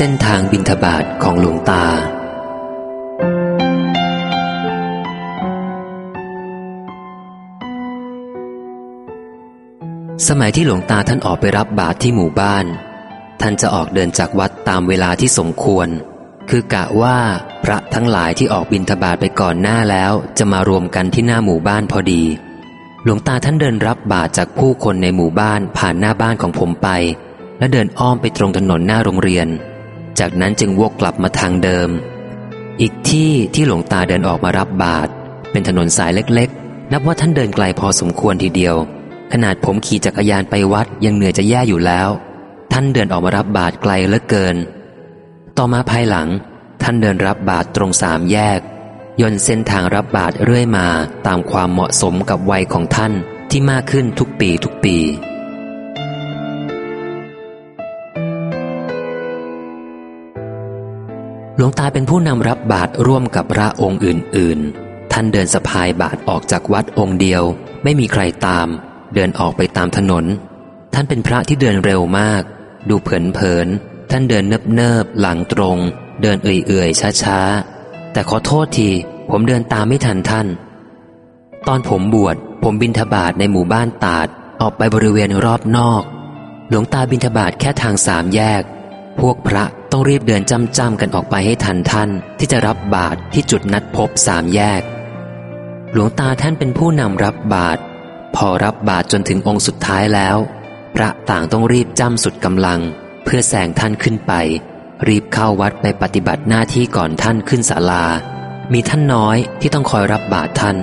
เส้นทางบินทบาทของหลวงตา สมัยที่หลวงตาท่านออกไปรับบาตรที่หมู่บ้าน ท่านจะออกเดินจากวัดตามเวลาที่สมควร คือกะว่าพระทั้งหลายที่ออกบินทบาทไปก่อนหน้าแล้ว จะมารวมกันที่หน้าหมู่บ้านพอดี หลวงตาท่านเดินรับบาตรจากผู้คนในหมู่บ้านผ่านหน้าบ้านของผมไป และเดินอ้อมไปตรงถนนหน้าโรงเรียน จากนั้นจึงวกกลับมาทางเดิม อีกที่ที่หลวงตาเดินออกมารับบาตรเป็นถนนสายเล็กๆ นับว่าท่านเดินไกลพอสมควรทีเดียว ขนาดผมขี่จักรยานไปวัดยังเหนื่อยจะแย่อยู่แล้ว ท่านเดินออกมารับบาตรไกลเหลือเกิน ต่อมาภายหลัง ท่านเดินรับบาตรตรงสามแยกย่นเส้นทางรับบาตรเรื่อยมาตามความเหมาะสมกับวัยของท่านที่มากขึ้นทุกปีทุกปี หลวงตาเป็นผู้นำรับบาตรร่วมกับพระองค์อื่น ๆ ท่านเดินสะพายบาตรออกจากวัดองค์เดียว ไม่มีใครตาม เดินออกไปตามถนน ท่านเป็นพระที่เดินเร็วมาก ดูเผิน ๆ ท่านเดินเนิบ ๆ หลังตรง เดินเอื่อย ๆ ช้า ๆ แต่ขอโทษที ผมเดินตามไม่ทันท่าน ตอนผมบวชผมบินทบาทในหมู่บ้านตาดออกไปบริเวณรอบนอก หลวงตาบินทบาทแค่ทางสามแยก พวกพระต้องรีบเดินจำจ้ำกันออกไปให้ทันท่านที่จะรับบาตรที่จุดนัดพบสามแยก หลวงตาท่านเป็นผู้นำรับบาตรพอรับบาตรจนถึงองค์สุดท้ายแล้ว พระต่างต้องรีบจ้ำสุดกำลัง เพื่อแสงท่านขึ้นไป รีบเข้าวัดไปปฏิบัติหน้าที่ก่อนท่านขึ้นศาลา มีท่านน้อยที่ต้องคอยรับบาตรท่าน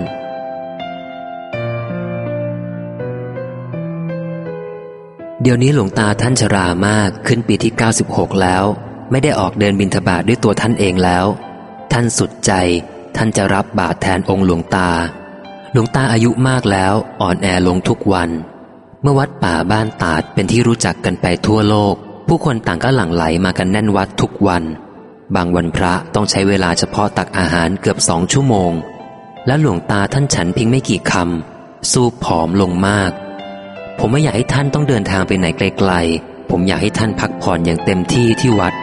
เดี๋ยวนี้หลวงตาท่านชรามากขึ้นปีที่ 96 แล้ว ไม่ได้ออกเดินบินทบาทด้วยตัวท่านเองแล้ว ท่านสุดใจ ท่านจะรับบาตแทนองค์หลวงตา หลวงตาอายุมากแล้วอ่อนแอลงทุกวัน เมื่อวัดป่าบ้านตาดเป็นที่รู้จักกันไปทั่วโลก ผู้คนต่างก็หลั่งไหลมากันแน่นวัดทุกวัน บางวันพระต้องใช้เวลาเฉพาะตักอาหารเกือบสองชั่วโมง และหลวงตาท่านฉันเพียงไม่กี่คำสู้ผอมลงมาก ผมไม่อยากให้ท่านต้องเดินทางไปไหนไกลๆ ผมอยากให้ท่านพักผ่อนอย่างเต็มที่ที่วัด